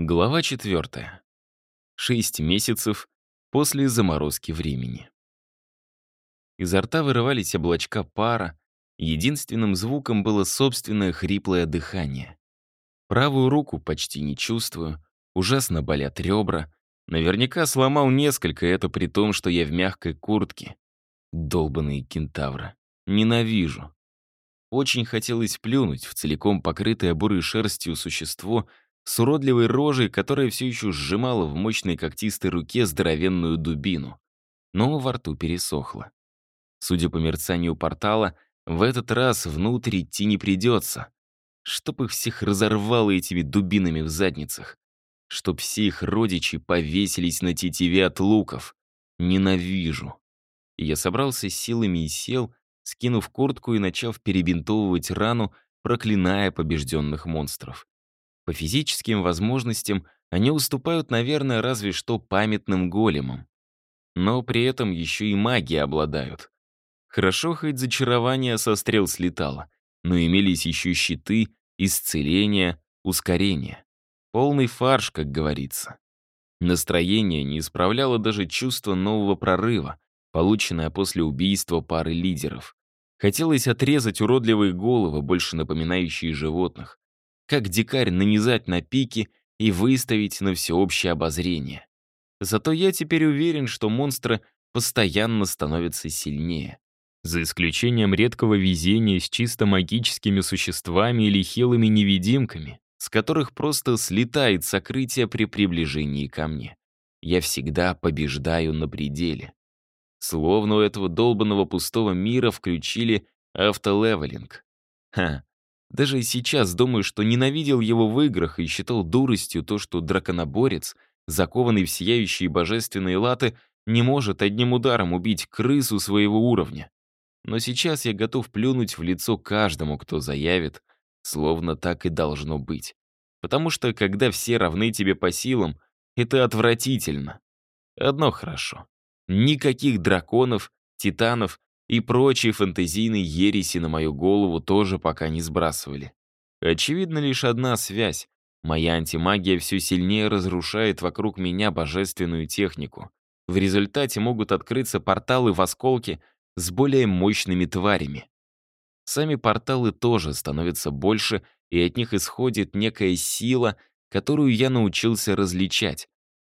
Глава четвертая. Шесть месяцев после заморозки времени. Изо рта вырывались облачка пара, единственным звуком было собственное хриплое дыхание. Правую руку почти не чувствую, ужасно болят ребра. Наверняка сломал несколько, это при том, что я в мягкой куртке. Долбаные кентавры. Ненавижу. Очень хотелось плюнуть в целиком покрытое бурой шерстью существо — с уродливой рожей, которая все еще сжимала в мощной когтистой руке здоровенную дубину. Но во рту пересохло. Судя по мерцанию портала, в этот раз внутрь идти не придется. Чтоб их всех разорвало этими дубинами в задницах. Чтоб все их родичи повесились на тетиве от луков. Ненавижу. я собрался силами и сел, скинув куртку и начав перебинтовывать рану, проклиная побежденных монстров. По физическим возможностям они уступают, наверное, разве что памятным големам. Но при этом еще и магией обладают. Хорошо, хоть зачарование со стрел слетало, но имелись еще щиты, исцеление, ускорение. Полный фарш, как говорится. Настроение не исправляло даже чувство нового прорыва, полученное после убийства пары лидеров. Хотелось отрезать уродливые головы, больше напоминающие животных, как дикарь нанизать на пики и выставить на всеобщее обозрение. Зато я теперь уверен, что монстры постоянно становятся сильнее. За исключением редкого везения с чисто магическими существами или хилыми невидимками, с которых просто слетает сокрытие при приближении ко мне. Я всегда побеждаю на пределе. Словно у этого долбанного пустого мира включили автолевелинг. Ха, даже сейчас думаю, что ненавидел его в играх и считал дуростью то, что драконоборец, закованный в сияющие божественные латы, не может одним ударом убить крысу своего уровня. Но сейчас я готов плюнуть в лицо каждому, кто заявит, словно так и должно быть. Потому что, когда все равны тебе по силам, это отвратительно. Одно хорошо. Никаких драконов, титанов и прочие фэнтезийные ереси на мою голову тоже пока не сбрасывали. Очевидно лишь одна связь. Моя антимагия все сильнее разрушает вокруг меня божественную технику. В результате могут открыться порталы в осколке с более мощными тварями. Сами порталы тоже становятся больше, и от них исходит некая сила, которую я научился различать.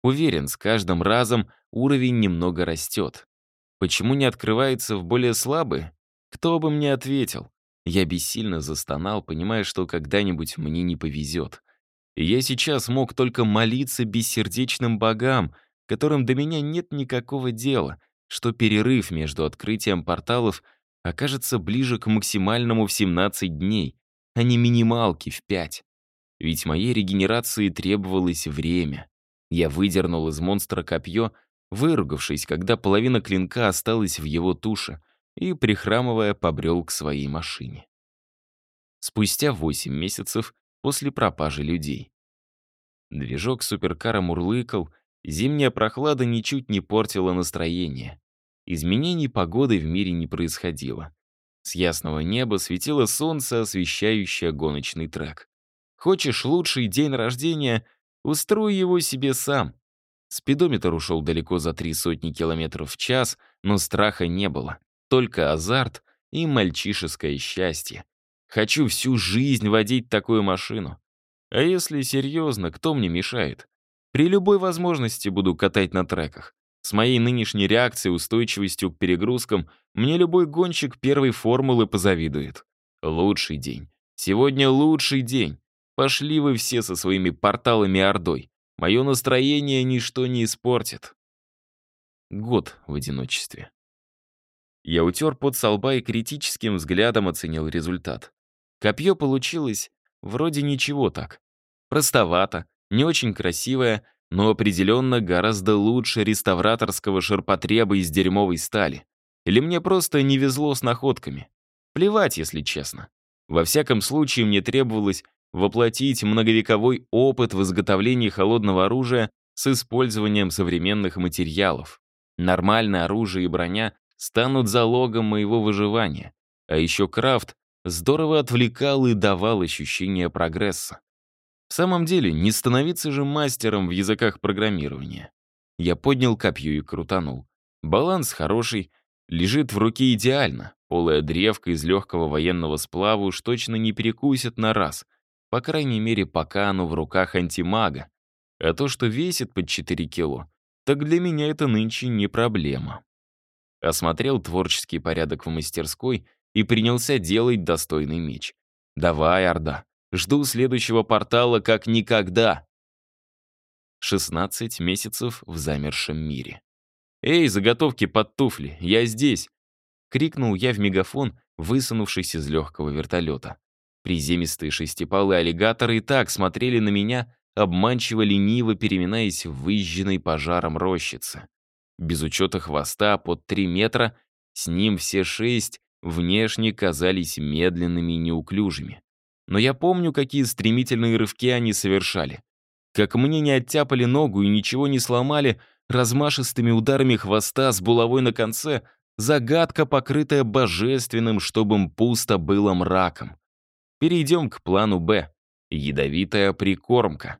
Уверен, с каждым разом уровень немного растет. Почему не открывается в более слабые? Кто бы мне ответил? Я бессильно застонал, понимая, что когда-нибудь мне не повезет. Я сейчас мог только молиться бессердечным богам, которым до меня нет никакого дела, что перерыв между открытием порталов окажется ближе к максимальному в 17 дней, а не минималке в 5. Ведь моей регенерации требовалось время. Я выдернул из монстра копье, выругавшись, когда половина клинка осталась в его туше, и, прихрамывая, побрел к своей машине. Спустя 8 месяцев после пропажи людей. Движок суперкара мурлыкал, зимняя прохлада ничуть не портила настроение. Изменений погоды в мире не происходило. С ясного неба светило солнце, освещающее гоночный трек. Хочешь лучший день рождения — устрой его себе сам. Спидометр ушел далеко за три сотни километров в час, но страха не было. Только азарт и мальчишеское счастье. Хочу всю жизнь водить такую машину. А если серьезно, кто мне мешает? При любой возможности буду катать на треках. С моей нынешней реакцией, устойчивостью к перегрузкам, мне любой гонщик первой формулы позавидует. Лучший день. Сегодня лучший день. Пошли вы все со своими порталами Ордой. Мое настроение ничто не испортит. Год в одиночестве. Я утер под со и критическим взглядом оценил результат. Копье получилось вроде ничего так. Простовато, не очень красивое, но определенно гораздо лучше реставраторского ширпотреба из дерьмовой стали. Или мне просто не везло с находками. Плевать, если честно. Во всяком случае, мне требовалось воплотить многовековой опыт в изготовлении холодного оружия с использованием современных материалов. Нормальное оружие и броня станут залогом моего выживания. А еще крафт здорово отвлекал и давал ощущение прогресса. В самом деле, не становиться же мастером в языках программирования. Я поднял копье и крутанул. Баланс хороший, лежит в руке идеально. Полая древка из легкого военного сплава уж точно не перекусит на раз. По крайней мере, пока оно в руках антимага. А то, что весит под 4 кило, так для меня это нынче не проблема. Осмотрел творческий порядок в мастерской и принялся делать достойный меч. «Давай, Орда, жду следующего портала как никогда!» 16 месяцев в замершем мире. «Эй, заготовки под туфли, я здесь!» — крикнул я в мегафон, высунувшись из легкого вертолета. Приземистые шестипалые аллигаторы и так смотрели на меня, обманчиво лениво переминаясь в выжженной пожаром рощице. Без учета хвоста под три метра, с ним все шесть внешне казались медленными и неуклюжими. Но я помню, какие стремительные рывки они совершали. Как мне не оттяпали ногу и ничего не сломали размашистыми ударами хвоста с булавой на конце, загадка, покрытая божественным, чтобы пусто было мраком. Перейдем к плану «Б». Ядовитая прикормка.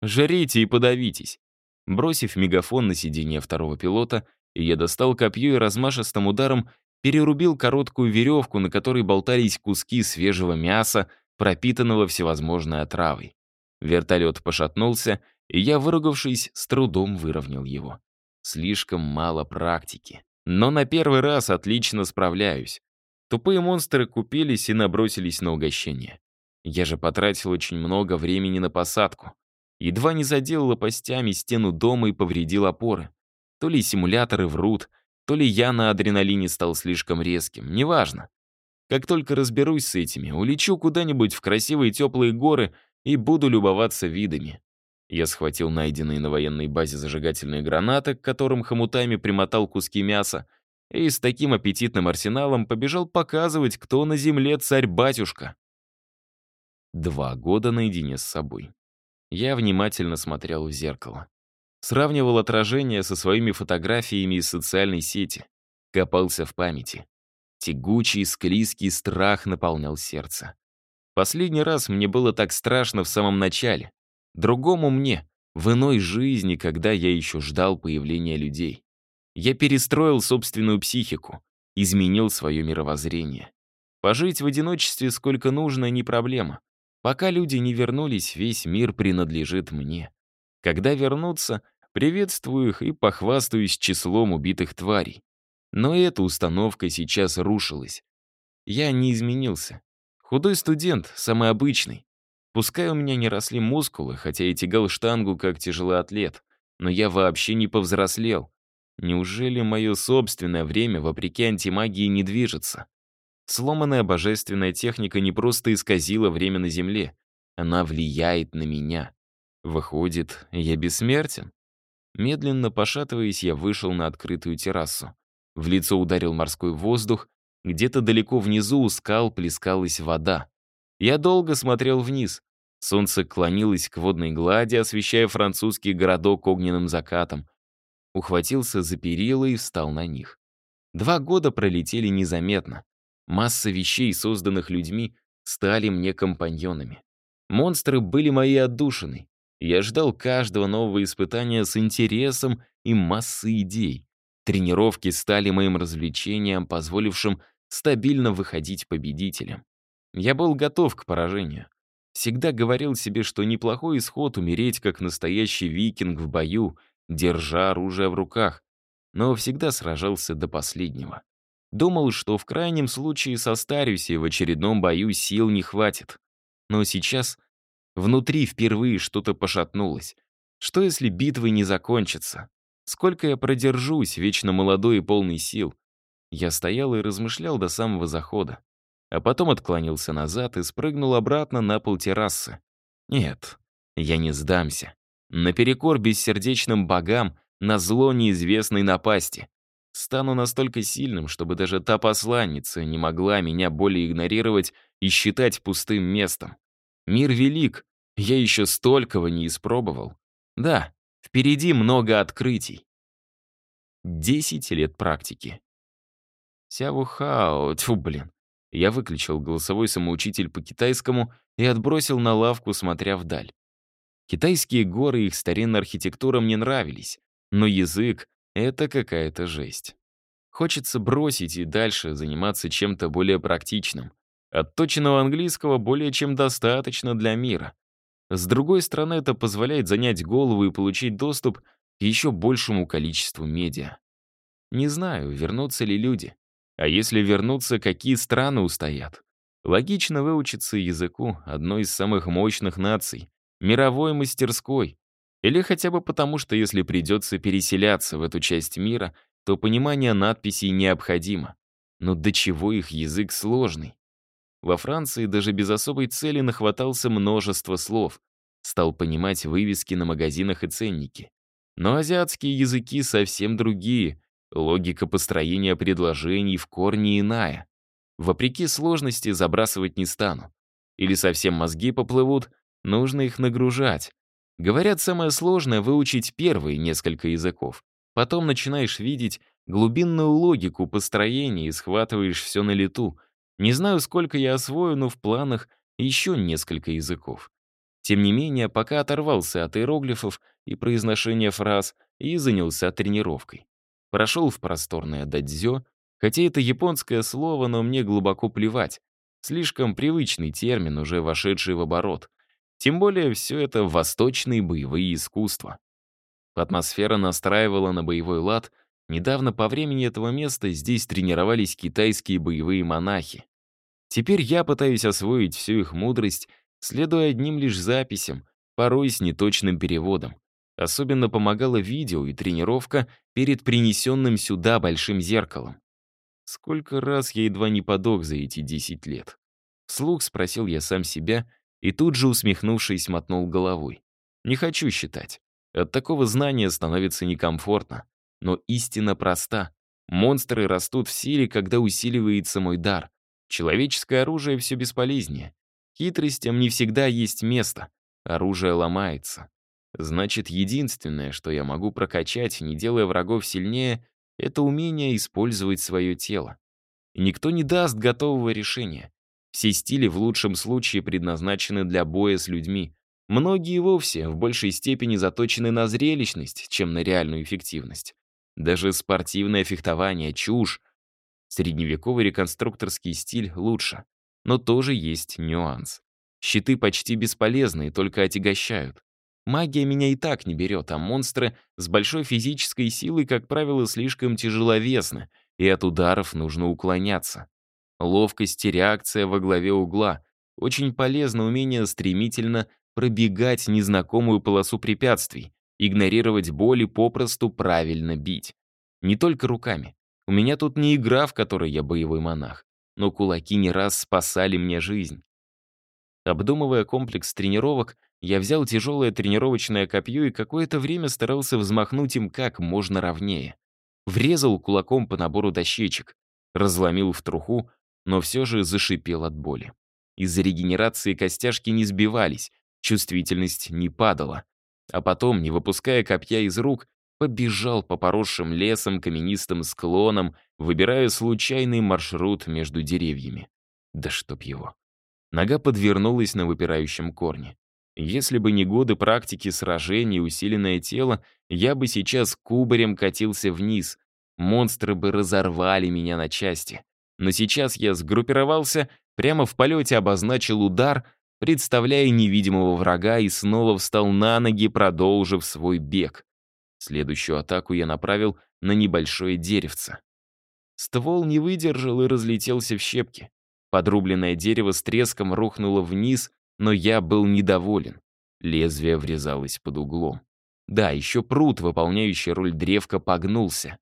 Жарите и подавитесь. Бросив мегафон на сиденье второго пилота, я достал копье и размашистым ударом перерубил короткую веревку, на которой болтались куски свежего мяса, пропитанного всевозможной отравой. Вертолет пошатнулся, и я, выругавшись, с трудом выровнял его. Слишком мало практики. Но на первый раз отлично справляюсь. Тупые монстры купились и набросились на угощение. Я же потратил очень много времени на посадку. Едва не задел лопастями стену дома и повредил опоры. То ли симуляторы врут, то ли я на адреналине стал слишком резким, неважно. Как только разберусь с этими, улечу куда-нибудь в красивые теплые горы и буду любоваться видами. Я схватил найденные на военной базе зажигательные гранаты, к которым хомутами примотал куски мяса, и с таким аппетитным арсеналом побежал показывать, кто на земле царь-батюшка. Два года наедине с собой. Я внимательно смотрел в зеркало. Сравнивал отражение со своими фотографиями из социальной сети. Копался в памяти. Тягучий, склизкий страх наполнял сердце. Последний раз мне было так страшно в самом начале. Другому мне, в иной жизни, когда я еще ждал появления людей. Я перестроил собственную психику, изменил свое мировоззрение. Пожить в одиночестве сколько нужно — не проблема. Пока люди не вернулись, весь мир принадлежит мне. Когда вернутся, приветствую их и похвастаюсь числом убитых тварей. Но эта установка сейчас рушилась. Я не изменился. Худой студент, самый обычный. Пускай у меня не росли мускулы, хотя и тягал штангу как тяжелоатлет, но я вообще не повзрослел. Неужели мое собственное время, вопреки антимагии, не движется? Сломанная божественная техника не просто исказила время на Земле, она влияет на меня. Выходит, я бессмертен? Медленно пошатываясь, я вышел на открытую террасу. В лицо ударил морской воздух, где-то далеко внизу у скал плескалась вода. Я долго смотрел вниз. Солнце клонилось к водной глади, освещая французский городок огненным закатом. Ухватился за перила и встал на них. Два года пролетели незаметно. Масса вещей, созданных людьми, стали мне компаньонами. Монстры были моей отдушиной. Я ждал каждого нового испытания с интересом и массой идей. Тренировки стали моим развлечением, позволившим стабильно выходить победителем. Я был готов к поражению. Всегда говорил себе, что неплохой исход умереть как настоящий викинг в бою, держа оружие в руках, но всегда сражался до последнего. Думал, что в крайнем случае состарюсь и в очередном бою сил не хватит. Но сейчас внутри впервые что-то пошатнулось. Что если битвы не закончатся? Сколько я продержусь, вечно молодой и полный сил? Я стоял и размышлял до самого захода. А потом отклонился назад и спрыгнул обратно на пол террасы. Нет, я не сдамся. Наперекор бессердечным богам, на зло неизвестной напасти. Стану настолько сильным, чтобы даже та посланница не могла меня более игнорировать и считать пустым местом. Мир велик, я еще столького не испробовал. Да, впереди много открытий. Десять лет практики. Сявухао, тьфу, блин. Я выключил голосовой самоучитель по китайскому и отбросил на лавку, смотря вдаль. Китайские горы и их старинная архитектура мне нравились, но язык — это какая-то жесть. Хочется бросить и дальше заниматься чем-то более практичным. Отточенного английского более чем достаточно для мира. С другой стороны, это позволяет занять голову и получить доступ к еще большему количеству медиа. Не знаю, вернутся ли люди. А если вернуться, какие страны устоят? Логично выучиться языку одной из самых мощных наций, мировой мастерской. Или хотя бы потому, что если придется переселяться в эту часть мира, то понимание надписей необходимо. Но до чего их язык сложный? Во Франции даже без особой цели нахватался множество слов. Стал понимать вывески на магазинах и ценники. Но азиатские языки совсем другие, Логика построения предложений в корне иная. Вопреки сложности забрасывать не стану. Или совсем мозги поплывут, нужно их нагружать. Говорят, самое сложное — выучить первые несколько языков. Потом начинаешь видеть глубинную логику построения и схватываешь все на лету. Не знаю, сколько я освою, но в планах еще несколько языков. Тем не менее, пока оторвался от иероглифов и произношения фраз и занялся тренировкой. Прошел в просторное дадзё, хотя это японское слово, но мне глубоко плевать. Слишком привычный термин, уже вошедший в оборот. Тем более все это восточные боевые искусства. Атмосфера настраивала на боевой лад. Недавно по времени этого места здесь тренировались китайские боевые монахи. Теперь я пытаюсь освоить всю их мудрость, следуя одним лишь записям, порой с неточным переводом. Особенно помогало видео и тренировка перед принесенным сюда большим зеркалом. Сколько раз я едва не подох за эти 10 лет. Вслух спросил я сам себя и тут же, усмехнувшись, мотнул головой. Не хочу считать. От такого знания становится некомфортно. Но истина проста. Монстры растут в силе, когда усиливается мой дар. Человеческое оружие все бесполезнее. Хитростям не всегда есть место. Оружие ломается. Значит, единственное, что я могу прокачать, не делая врагов сильнее, это умение использовать свое тело. Никто не даст готового решения. Все стили в лучшем случае предназначены для боя с людьми. Многие вовсе в большей степени заточены на зрелищность, чем на реальную эффективность. Даже спортивное фехтование — чушь. Средневековый реконструкторский стиль лучше. Но тоже есть нюанс. Щиты почти бесполезны и только отягощают. Магия меня и так не берет, а монстры с большой физической силой, как правило, слишком тяжеловесны, и от ударов нужно уклоняться. Ловкость и реакция во главе угла. Очень полезно умение стремительно пробегать незнакомую полосу препятствий, игнорировать боль и попросту правильно бить. Не только руками. У меня тут не игра, в которой я боевой монах, но кулаки не раз спасали мне жизнь. Обдумывая комплекс тренировок, я взял тяжелое тренировочное копье и какое-то время старался взмахнуть им как можно ровнее. Врезал кулаком по набору дощечек, разломил в труху, но все же зашипел от боли. Из-за регенерации костяшки не сбивались, чувствительность не падала. А потом, не выпуская копья из рук, побежал по поросшим лесом, каменистым склонам, выбирая случайный маршрут между деревьями. Да чтоб его. Нога подвернулась на выпирающем корне. Если бы не годы практики сражений и усиленное тело, я бы сейчас кубарем катился вниз. Монстры бы разорвали меня на части. Но сейчас я сгруппировался, прямо в полете обозначил удар, представляя невидимого врага и снова встал на ноги, продолжив свой бег. Следующую атаку я направил на небольшое деревце. Ствол не выдержал и разлетелся в щепки. Подрубленное дерево с треском рухнуло вниз, но я был недоволен. Лезвие врезалось под углом. Да, еще пруд, выполняющий роль древка, погнулся.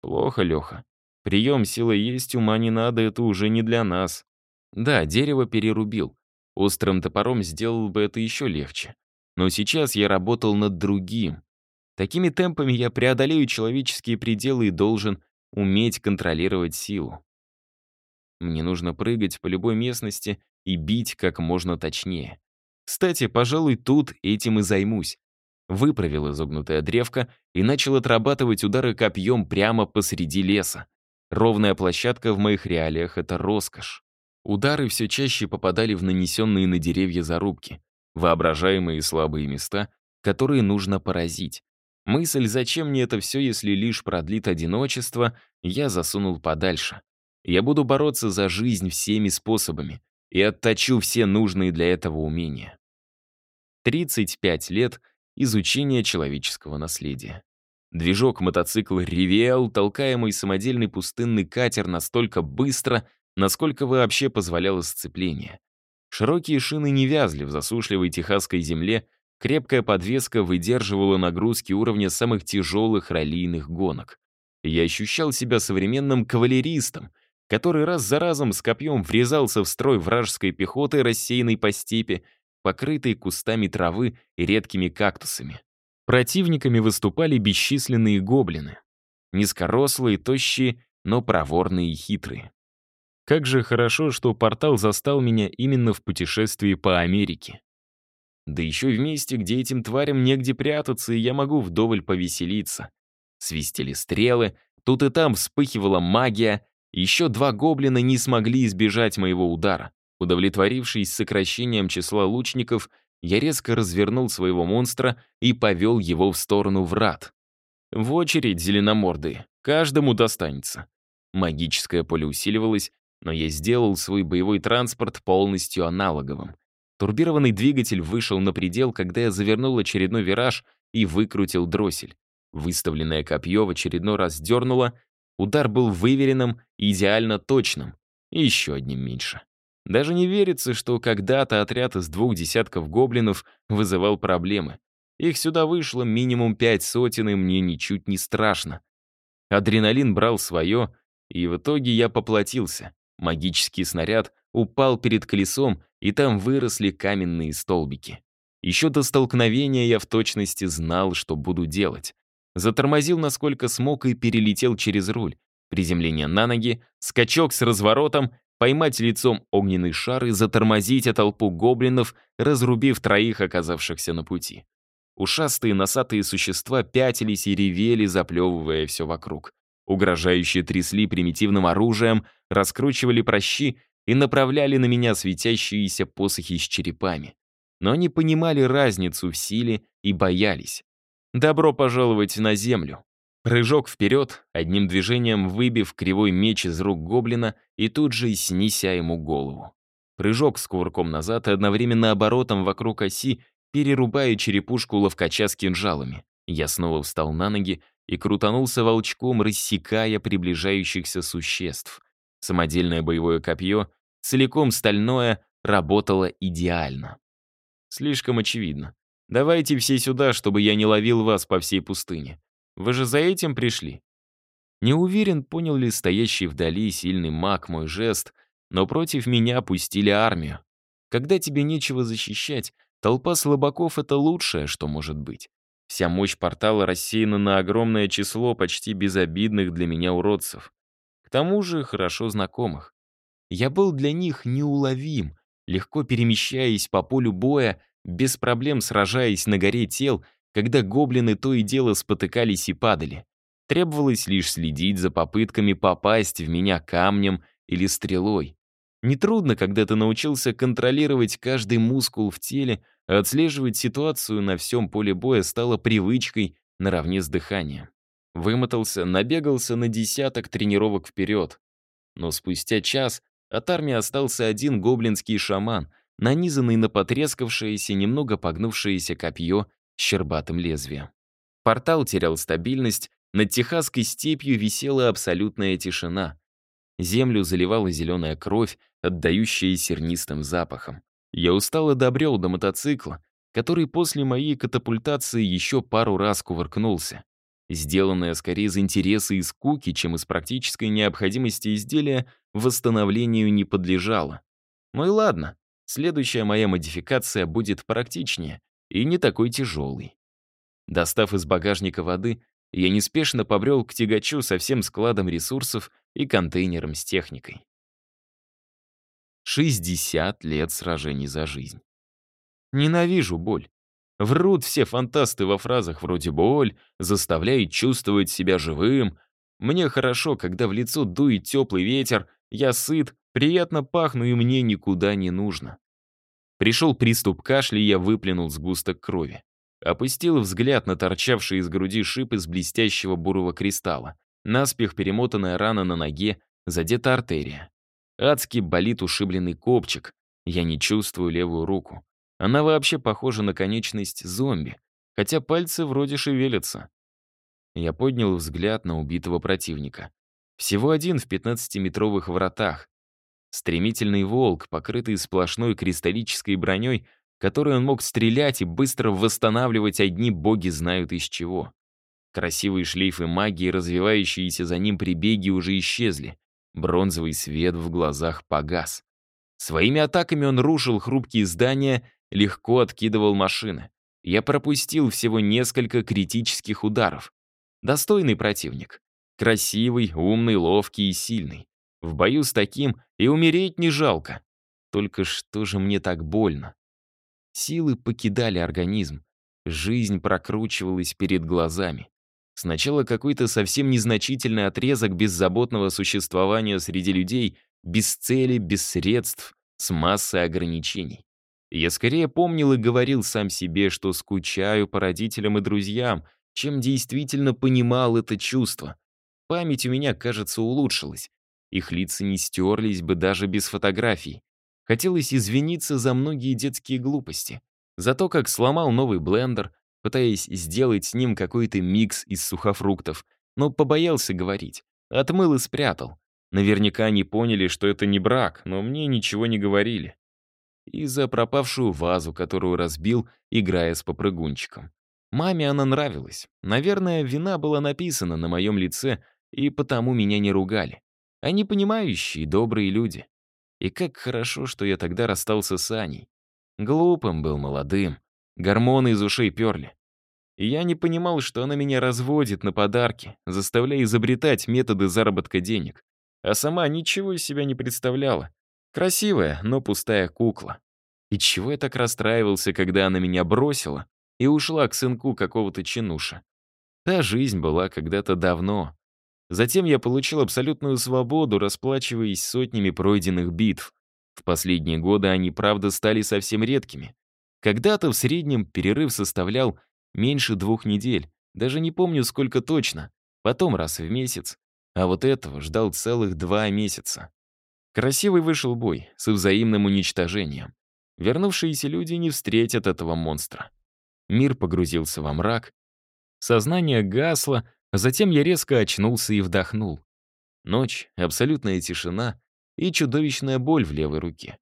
Плохо, Леха. Прием силы есть, ума не надо, это уже не для нас. Да, дерево перерубил. Острым топором сделал бы это еще легче. Но сейчас я работал над другим. Такими темпами я преодолею человеческие пределы и должен уметь контролировать силу. Мне нужно прыгать по любой местности и бить как можно точнее. Кстати, пожалуй, тут этим и займусь. Выправил изогнутая древко и начал отрабатывать удары копьем прямо посреди леса. Ровная площадка в моих реалиях — это роскошь. Удары все чаще попадали в нанесенные на деревья зарубки. воображаемые слабые места, которые нужно поразить. Мысль, зачем мне это все, если лишь продлит одиночество, я засунул подальше. Я буду бороться за жизнь всеми способами и отточу все нужные для этого умения. 35 лет изучения человеческого наследия. Движок мотоцикла ревел, толкаемый самодельный пустынный катер настолько быстро, насколько вообще позволяло сцепление. Широкие шины не вязли в засушливой техасской земле, крепкая подвеска выдерживала нагрузки уровня самых тяжелых раллийных гонок. Я ощущал себя современным кавалеристом, который раз за разом с копьем врезался в строй вражеской пехоты, рассеянной по степи, покрытой кустами травы и редкими кактусами. Противниками выступали бесчисленные гоблины. Низкорослые, тощие, но проворные и хитрые. Как же хорошо, что портал застал меня именно в путешествии по Америке. Да еще в месте, где этим тварям негде прятаться, и я могу вдоволь повеселиться. Свистели стрелы, тут и там вспыхивала магия, еще два гоблина не смогли избежать моего удара. Удовлетворившись сокращением числа лучников, я резко развернул своего монстра и повел его в сторону врат. В очередь зеленомордые, каждому достанется. Магическое поле усиливалось, но я сделал свой боевой транспорт полностью аналоговым. Турбированный двигатель вышел на предел, когда я завернул очередной вираж и выкрутил дроссель. Выставленное копье в очередной раз дернуло, удар был выверенным и идеально точным, еще одним меньше. Даже не верится, что когда-то отряд из двух десятков гоблинов вызывал проблемы. Их сюда вышло минимум пять сотен, и мне ничуть не страшно. Адреналин брал свое, и в итоге я поплатился. Магический снаряд упал перед колесом, и там выросли каменные столбики. Еще до столкновения я в точности знал, что буду делать. Затормозил насколько смог и перелетел через руль. Приземление на ноги, скачок с разворотом, поймать лицом огненный шар и затормозить толпу гоблинов, разрубив троих оказавшихся на пути. Ушастые носатые существа пятились и ревели, заплевывая все вокруг. Угрожающие трясли примитивным оружием, раскручивали прощи и направляли на меня светящиеся посохи с черепами. Но они понимали разницу в силе и боялись. Добро пожаловать на землю. Прыжок вперед, одним движением выбив кривой меч из рук гоблина и тут же снеся ему голову. Прыжок с кувырком назад и одновременно оборотом вокруг оси, перерубая черепушку ловкача с кинжалами. Я снова встал на ноги и крутанулся волчком, рассекая приближающихся существ. Самодельное боевое копье, целиком стальное, работало идеально. Слишком очевидно. Давайте все сюда, чтобы я не ловил вас по всей пустыне. Вы же за этим пришли? Не уверен, понял ли стоящий вдали сильный маг мой жест, но против меня пустили армию. Когда тебе нечего защищать, толпа слабаков — это лучшее, что может быть. Вся мощь портала рассеяна на огромное число почти безобидных для меня уродцев. К тому же хорошо знакомых. Я был для них неуловим, легко перемещаясь по полю боя, без проблем сражаясь на горе тел, когда гоблины то и дело спотыкались и падали. Требовалось лишь следить за попытками попасть в меня камнем или стрелой. Нетрудно, когда ты научился контролировать каждый мускул в теле, а отслеживать ситуацию на всем поле боя стало привычкой наравне с дыханием. Вымотался, набегался на десяток тренировок вперед. Но спустя час от армии остался один гоблинский шаман, нанизанный на потрескавшееся, немного погнувшееся копье щербатым лезвием. Портал терял стабильность, над Техасской степью висела абсолютная тишина. Землю заливала зеленая кровь, отдающая сернистым запахом. Я устал и добрел до мотоцикла, который после моей катапультации еще пару раз кувыркнулся. Сделанное скорее из интереса и скуки, чем из практической необходимости изделия, восстановлению не подлежало. Ну и ладно, следующая моя модификация будет практичнее и не такой тяжелый. Достав из багажника воды, я неспешно побрел к тягачу со всем складом ресурсов и контейнером с техникой. 60 лет сражений за жизнь. Ненавижу боль. Врут все фантасты во фразах вроде «боль», заставляет чувствовать себя живым. Мне хорошо, когда в лицо дует теплый ветер, я сыт, приятно пахну и мне никуда не нужно. Пришел приступ кашля, и я выплюнул сгусток крови. Опустил взгляд на торчавший из груди шип из блестящего бурого кристалла. Наспех перемотанная рана на ноге, задета артерия. Адски болит ушибленный копчик. Я не чувствую левую руку. Она вообще похожа на конечность зомби, хотя пальцы вроде шевелятся. Я поднял взгляд на убитого противника. Всего один в 15-метровых вратах. Стремительный волк, покрытый сплошной кристаллической броней, которой он мог стрелять и быстро восстанавливать одни боги знают из чего. Красивые шлейфы магии, развивающиеся за ним прибеги, уже исчезли. Бронзовый свет в глазах погас. Своими атаками он рушил хрупкие здания, легко откидывал машины. Я пропустил всего несколько критических ударов. Достойный противник. Красивый, умный, ловкий и сильный. В бою с таким и умереть не жалко. Только что же мне так больно? Силы покидали организм. Жизнь прокручивалась перед глазами. Сначала какой-то совсем незначительный отрезок беззаботного существования среди людей, без цели, без средств, с массой ограничений. Я скорее помнил и говорил сам себе, что скучаю по родителям и друзьям, чем действительно понимал это чувство. Память у меня, кажется, улучшилась. Их лица не стерлись бы даже без фотографий. Хотелось извиниться за многие детские глупости. За то, как сломал новый блендер, пытаясь сделать с ним какой-то микс из сухофруктов, но побоялся говорить. Отмыл и спрятал. Наверняка они поняли, что это не брак, но мне ничего не говорили. И за пропавшую вазу, которую разбил, играя с попрыгунчиком. Маме она нравилась. Наверное, вина была написана на моем лице, и потому меня не ругали. Они понимающие, добрые люди. И как хорошо, что я тогда расстался с Аней. Глупым был, молодым. Гормоны из ушей перли. И я не понимал, что она меня разводит на подарки, заставляя изобретать методы заработка денег. А сама ничего из себя не представляла. Красивая, но пустая кукла. И чего я так расстраивался, когда она меня бросила и ушла к сынку какого-то чинуша? Та жизнь была когда-то давно, Затем я получил абсолютную свободу, расплачиваясь сотнями пройденных битв. В последние годы они, правда, стали совсем редкими. Когда-то в среднем перерыв составлял меньше двух недель, даже не помню сколько точно, потом раз в месяц, а вот этого ждал целых два месяца. Красивый вышел бой с взаимным уничтожением. Вернувшиеся люди не встретят этого монстра. Мир погрузился во мрак, сознание гасло, Затем я резко очнулся и вдохнул. Ночь, абсолютная тишина и чудовищная боль в левой руке.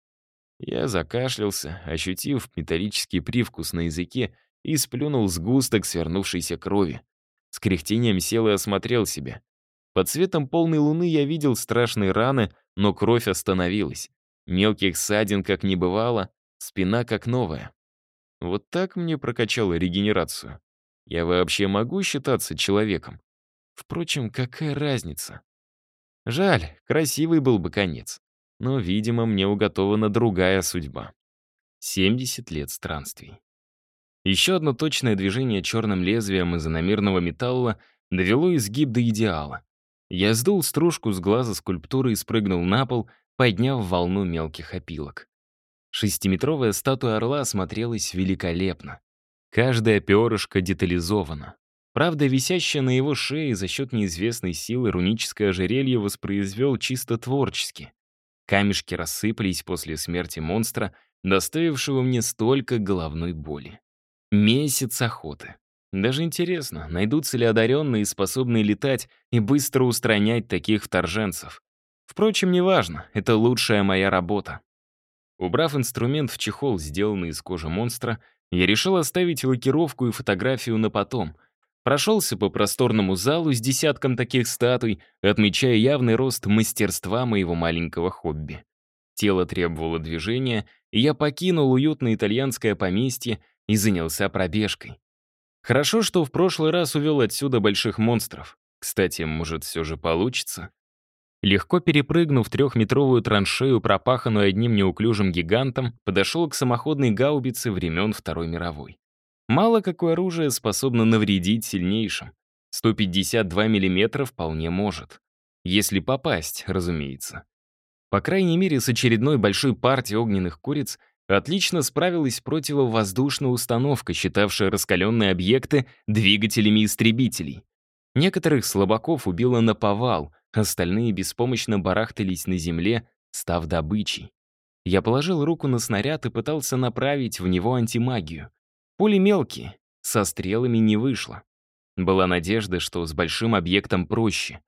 Я закашлялся, ощутив металлический привкус на языке и сплюнул сгусток свернувшейся крови. С кряхтением сел и осмотрел себя. Под светом полной луны я видел страшные раны, но кровь остановилась. Мелких ссадин как не бывало, спина как новая. Вот так мне прокачало регенерацию. Я вообще могу считаться человеком? Впрочем, какая разница? Жаль, красивый был бы конец. Но, видимо, мне уготована другая судьба. 70 лет странствий. Еще одно точное движение черным лезвием из иномерного металла довело изгиб до идеала. Я сдул стружку с глаза скульптуры и спрыгнул на пол, подняв волну мелких опилок. Шестиметровая статуя орла смотрелась великолепно. Каждая перышко детализована. Правда, висящее на его шее за счет неизвестной силы руническое ожерелье воспроизвел чисто творчески. Камешки рассыпались после смерти монстра, доставившего мне столько головной боли. Месяц охоты. Даже интересно, найдутся ли одаренные, способные летать и быстро устранять таких вторженцев. Впрочем, неважно, это лучшая моя работа. Убрав инструмент в чехол, сделанный из кожи монстра, я решил оставить лакировку и фотографию на потом. Прошелся по просторному залу с десятком таких статуй, отмечая явный рост мастерства моего маленького хобби. Тело требовало движения, и я покинул уютное итальянское поместье и занялся пробежкой. Хорошо, что в прошлый раз увел отсюда больших монстров. Кстати, может, все же получится? Легко перепрыгнув трехметровую траншею, пропаханную одним неуклюжим гигантом, подошел к самоходной гаубице времен Второй мировой. Мало какое оружие способно навредить сильнейшим. 152 мм вполне может. Если попасть, разумеется. По крайней мере, с очередной большой партией огненных куриц отлично справилась противовоздушная установка, считавшая раскаленные объекты двигателями истребителей. Некоторых слабаков убило на повал, остальные беспомощно барахтались на земле, став добычей. Я положил руку на снаряд и пытался направить в него антимагию. Пули мелкие, со стрелами не вышло. Была надежда, что с большим объектом проще.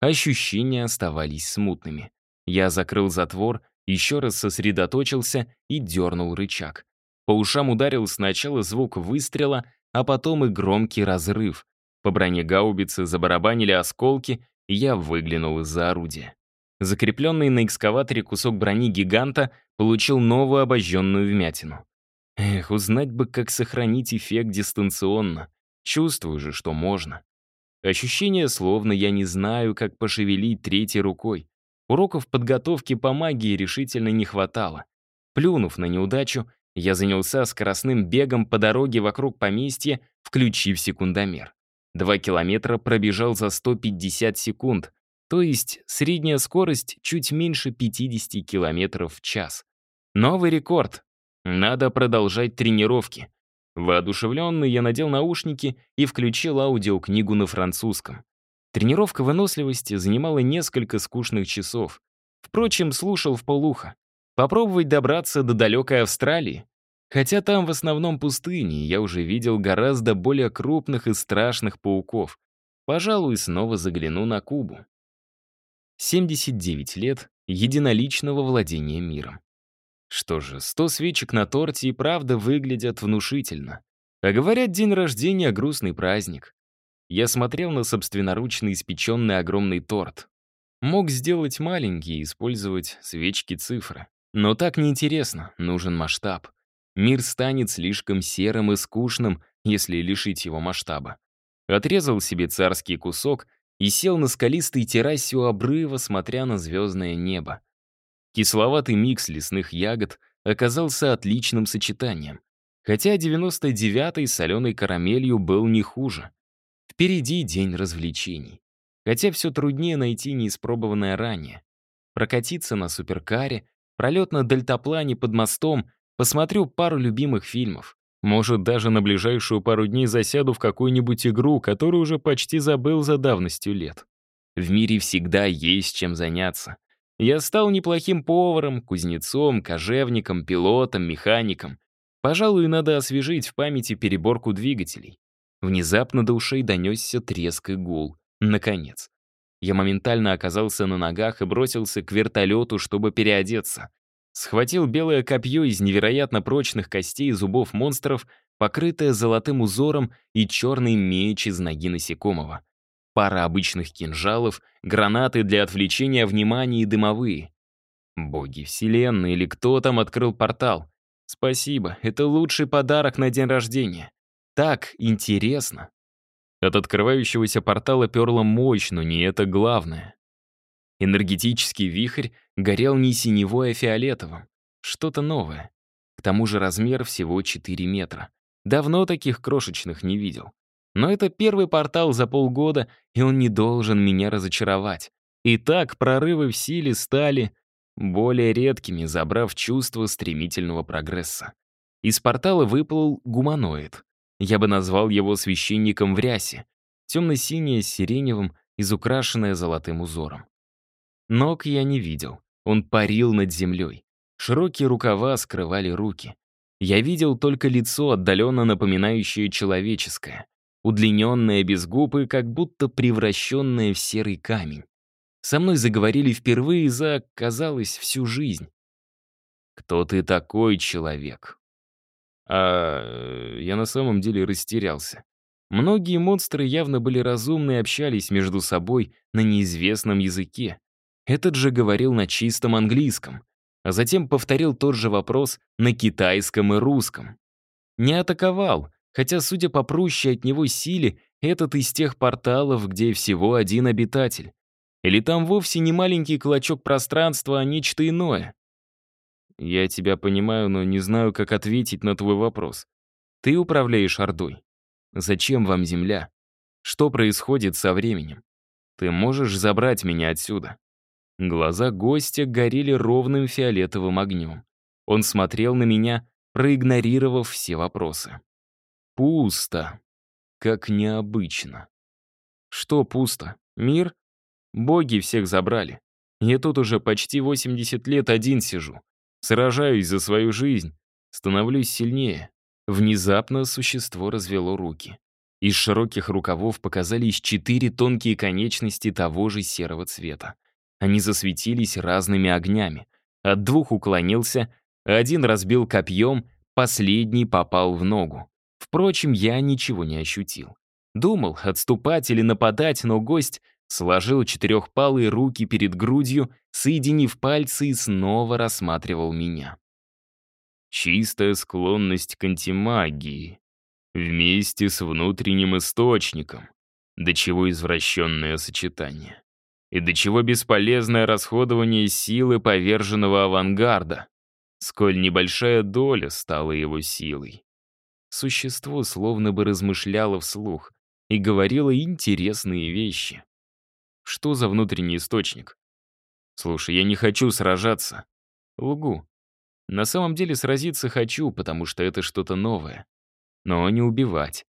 Ощущения оставались смутными. Я закрыл затвор, еще раз сосредоточился и дернул рычаг. По ушам ударил сначала звук выстрела, а потом и громкий разрыв. По броне гаубицы забарабанили осколки, я выглянул из-за орудия. Закрепленный на экскаваторе кусок брони гиганта получил новую обожженную вмятину. Эх, узнать бы, как сохранить эффект дистанционно. Чувствую же, что можно. Ощущение, словно я не знаю, как пошевелить третьей рукой. Уроков подготовки по магии решительно не хватало. Плюнув на неудачу, я занялся скоростным бегом по дороге вокруг поместья, включив секундомер. Два километра пробежал за 150 секунд, то есть средняя скорость чуть меньше 50 километров в час. Новый рекорд. Надо продолжать тренировки. Воодушевленный я надел наушники и включил аудиокнигу на французском. Тренировка выносливости занимала несколько скучных часов. Впрочем, слушал в полухо. Попробовать добраться до далекой Австралии? Хотя там в основном пустыни, я уже видел гораздо более крупных и страшных пауков. Пожалуй, снова загляну на Кубу. 79 лет единоличного владения миром. Что же, 100 свечек на торте и правда выглядят внушительно. А говорят, день рождения — грустный праздник. Я смотрел на собственноручно испеченный огромный торт. Мог сделать маленький и использовать свечки-цифры. Но так неинтересно, нужен масштаб. Мир станет слишком серым и скучным, если лишить его масштаба. Отрезал себе царский кусок и сел на скалистой террасе у обрыва, смотря на звездное небо. Кисловатый микс лесных ягод оказался отличным сочетанием. Хотя 99-й соленой карамелью был не хуже. Впереди день развлечений. Хотя все труднее найти неиспробованное ранее. Прокатиться на суперкаре, пролет на дельтаплане под мостом Посмотрю пару любимых фильмов. Может, даже на ближайшую пару дней засяду в какую-нибудь игру, которую уже почти забыл за давностью лет. В мире всегда есть чем заняться. Я стал неплохим поваром, кузнецом, кожевником, пилотом, механиком. Пожалуй, надо освежить в памяти переборку двигателей. Внезапно до ушей донесся треск и гул. Наконец. Я моментально оказался на ногах и бросился к вертолету, чтобы переодеться. Схватил белое копье из невероятно прочных костей и зубов монстров, покрытое золотым узором и черный меч из ноги насекомого. Пара обычных кинжалов, гранаты для отвлечения внимания и дымовые. Боги вселенной или кто там открыл портал? Спасибо, это лучший подарок на день рождения. Так интересно. От открывающегося портала перло мощь, но не это главное. Энергетический вихрь горел не синевой, а фиолетовым. Что-то новое. К тому же размер всего 4 метра. Давно таких крошечных не видел. Но это первый портал за полгода, и он не должен меня разочаровать. И так прорывы в силе стали более редкими, забрав чувство стремительного прогресса. Из портала выплыл гуманоид. Я бы назвал его священником в рясе. Темно-синее с сиреневым, изукрашенное золотым узором. Ног я не видел. Он парил над землей. Широкие рукава скрывали руки. Я видел только лицо, отдаленно напоминающее человеческое. Удлиненное без губы, как будто превращенное в серый камень. Со мной заговорили впервые за, казалось, всю жизнь. «Кто ты такой, человек?» А я на самом деле растерялся. Многие монстры явно были разумны и общались между собой на неизвестном языке. Этот же говорил на чистом английском, а затем повторил тот же вопрос на китайском и русском. Не атаковал, хотя, судя по прущей от него силе, этот из тех порталов, где всего один обитатель. Или там вовсе не маленький клочок пространства, а нечто иное. Я тебя понимаю, но не знаю, как ответить на твой вопрос. Ты управляешь Ордой. Зачем вам Земля? Что происходит со временем? Ты можешь забрать меня отсюда? Глаза гостя горели ровным фиолетовым огнем. Он смотрел на меня, проигнорировав все вопросы. Пусто. Как необычно. Что пусто? Мир? Боги всех забрали. Я тут уже почти 80 лет один сижу. Сражаюсь за свою жизнь. Становлюсь сильнее. Внезапно существо развело руки. Из широких рукавов показались четыре тонкие конечности того же серого цвета. Они засветились разными огнями. От двух уклонился, один разбил копьем, последний попал в ногу. Впрочем, я ничего не ощутил. Думал, отступать или нападать, но гость сложил четырехпалые руки перед грудью, соединив пальцы и снова рассматривал меня. Чистая склонность к антимагии. Вместе с внутренним источником. До чего извращенное сочетание. И до чего бесполезное расходование силы поверженного авангарда. Сколь небольшая доля стала его силой. Существо словно бы размышляло вслух и говорило интересные вещи. Что за внутренний источник? Слушай, я не хочу сражаться. Лгу. На самом деле сразиться хочу, потому что это что-то новое. Но не убивать.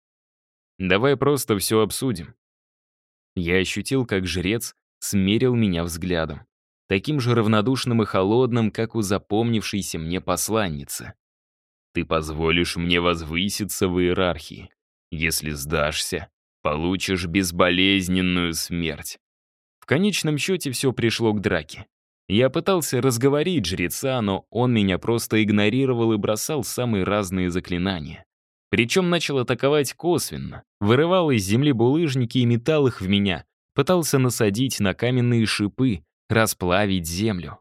Давай просто все обсудим. Я ощутил, как жрец смерил меня взглядом. Таким же равнодушным и холодным, как у запомнившейся мне посланницы. Ты позволишь мне возвыситься в иерархии. Если сдашься, получишь безболезненную смерть. В конечном счете все пришло к драке. Я пытался разговорить жреца, но он меня просто игнорировал и бросал самые разные заклинания. Причем начал атаковать косвенно, вырывал из земли булыжники и метал их в меня, пытался насадить на каменные шипы, расплавить землю.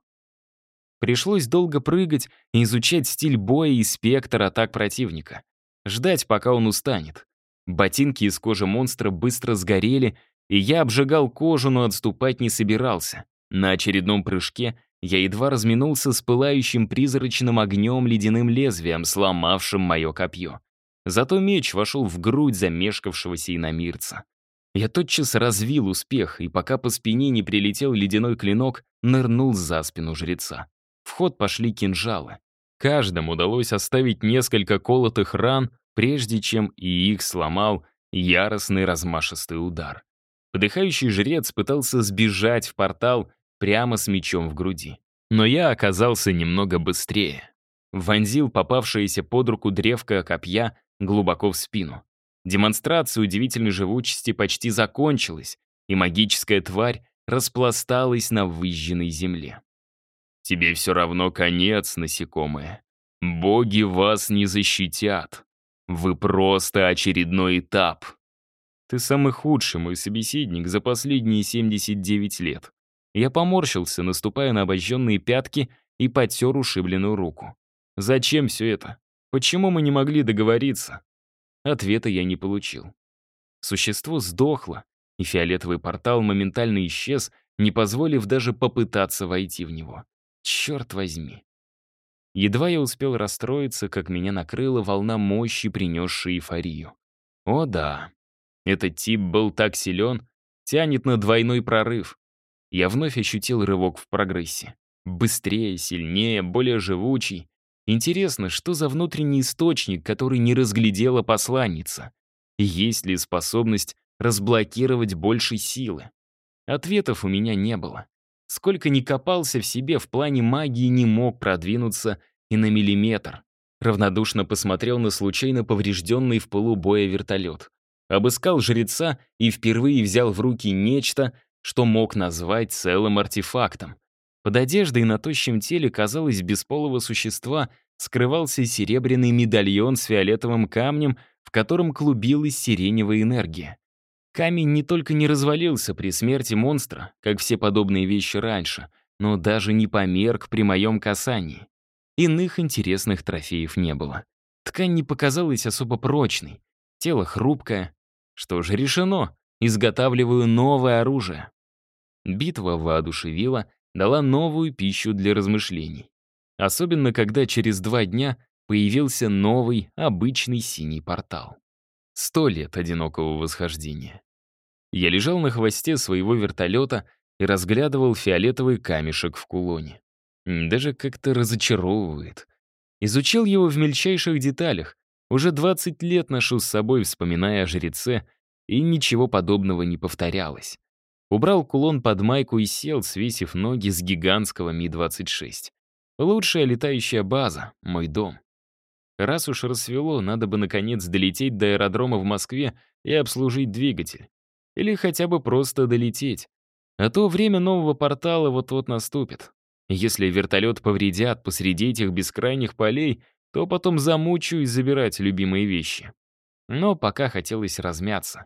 Пришлось долго прыгать и изучать стиль боя и спектр атак противника. Ждать, пока он устанет. Ботинки из кожи монстра быстро сгорели, и я обжигал кожу, но отступать не собирался. На очередном прыжке я едва разминулся с пылающим призрачным огнем ледяным лезвием, сломавшим мое копье. Зато меч вошел в грудь замешкавшегося иномирца. Я тотчас развил успех, и пока по спине не прилетел ледяной клинок, нырнул за спину жреца. В ход пошли кинжалы. Каждому удалось оставить несколько колотых ран, прежде чем и их сломал яростный размашистый удар. Подыхающий жрец пытался сбежать в портал, прямо с мечом в груди. Но я оказался немного быстрее. Вонзил попавшееся под руку древко копья глубоко в спину. Демонстрация удивительной живучести почти закончилась, и магическая тварь распласталась на выжженной земле. «Тебе все равно конец, насекомое. Боги вас не защитят. Вы просто очередной этап. Ты самый худший мой собеседник за последние 79 лет. Я поморщился, наступая на обожженные пятки и потер ушибленную руку. «Зачем все это? Почему мы не могли договориться?» Ответа я не получил. Существо сдохло, и фиолетовый портал моментально исчез, не позволив даже попытаться войти в него. Черт возьми. Едва я успел расстроиться, как меня накрыла волна мощи, принесшей эйфорию. О да, этот тип был так силен, тянет на двойной прорыв я вновь ощутил рывок в прогрессе. Быстрее, сильнее, более живучий. Интересно, что за внутренний источник, который не разглядела посланница? Есть ли способность разблокировать больше силы? Ответов у меня не было. Сколько ни копался в себе в плане магии, не мог продвинуться и на миллиметр. Равнодушно посмотрел на случайно поврежденный в полубоя вертолет. Обыскал жреца и впервые взял в руки нечто, что мог назвать целым артефактом. Под одеждой на тощем теле, казалось, бесполого существа скрывался серебряный медальон с фиолетовым камнем, в котором клубилась сиреневая энергия. Камень не только не развалился при смерти монстра, как все подобные вещи раньше, но даже не померк при моем касании. Иных интересных трофеев не было. Ткань не показалась особо прочной, тело хрупкое. Что же решено? Изготавливаю новое оружие. Битва воодушевила, дала новую пищу для размышлений. Особенно, когда через два дня появился новый, обычный синий портал. Сто лет одинокого восхождения. Я лежал на хвосте своего вертолета и разглядывал фиолетовый камешек в кулоне. Даже как-то разочаровывает. Изучил его в мельчайших деталях, уже 20 лет ношу с собой, вспоминая о жреце, и ничего подобного не повторялось. Убрал кулон под майку и сел, свесив ноги с гигантского Ми-26. Лучшая летающая база, мой дом. Раз уж рассвело, надо бы наконец долететь до аэродрома в Москве и обслужить двигатель. Или хотя бы просто долететь. А то время нового портала вот-вот наступит. Если вертолет повредят посреди этих бескрайних полей, то потом замучаюсь забирать любимые вещи. Но пока хотелось размяться.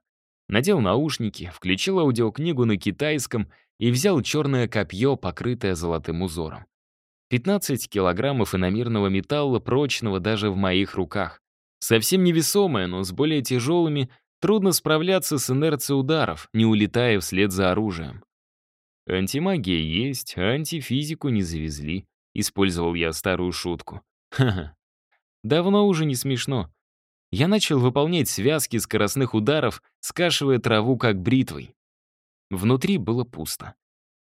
Надел наушники, включил аудиокнигу на китайском и взял черное копье, покрытое золотым узором. 15 килограммов иномирного металла, прочного даже в моих руках. Совсем невесомое, но с более тяжелыми трудно справляться с инерцией ударов, не улетая вслед за оружием. Антимагия есть, а антифизику не завезли. Использовал я старую шутку. Ха-ха. Давно уже не смешно. Я начал выполнять связки скоростных ударов, скашивая траву как бритвой. Внутри было пусто.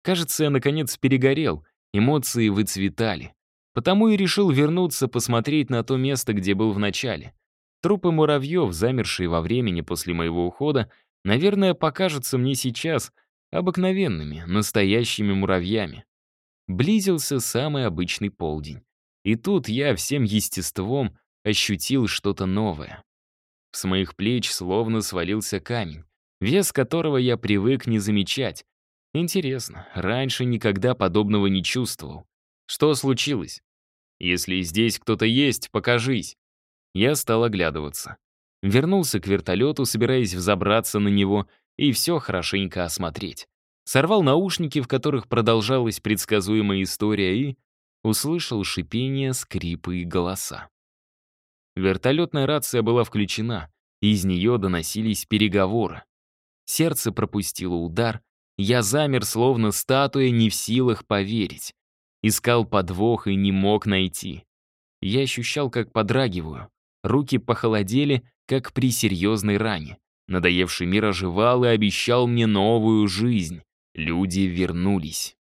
Кажется, я наконец перегорел, Эмоции выцветали. Потому и решил вернуться посмотреть на то место, где был в начале. Трупы муравьев, замершие во времени после моего ухода, наверное, покажутся мне сейчас обыкновенными, настоящими муравьями. Близился самый обычный полдень. И тут я всем естеством ощутил что-то новое. С моих плеч словно свалился камень, вес которого я привык не замечать, Интересно, раньше никогда подобного не чувствовал. Что случилось? Если здесь кто-то есть, покажись. Я стал оглядываться. Вернулся к вертолету, собираясь взобраться на него и все хорошенько осмотреть. Сорвал наушники, в которых продолжалась предсказуемая история, и услышал шипение, скрипы и голоса. Вертолетная рация была включена, и из нее доносились переговоры. Сердце пропустило удар, я замер, словно статуя, не в силах поверить. Искал подвох и не мог найти. Я ощущал, как подрагиваю. Руки похолодели, как при серьезной ране. Надоевший мир оживал и обещал мне новую жизнь. Люди вернулись.